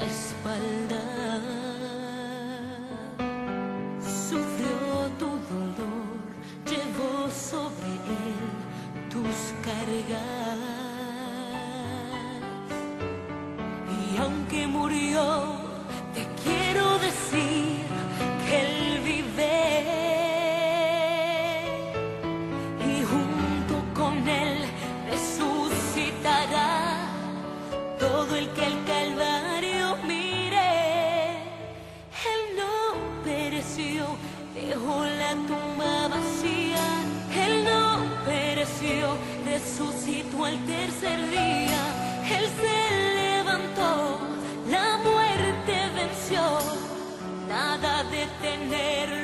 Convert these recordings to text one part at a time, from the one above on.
la espalda. Sufrió tu dolor, llevó sobre él tus cargas. Y aunque murió, te quiero decir que él vive. Y junto con él resucitará todo el que él dejó la tumba vacía. Él no pereció, resucitó al tercer día. Él se levantó, la muerte venció. Nada de tener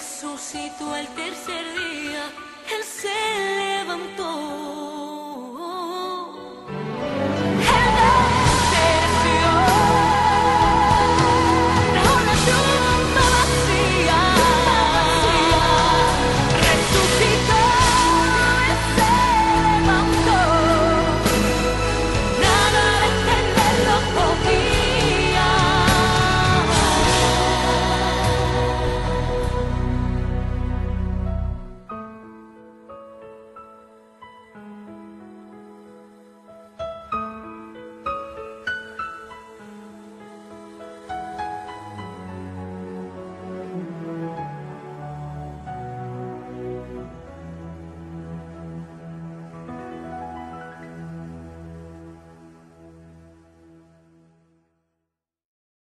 resucitó al tercer día, Él se levantó.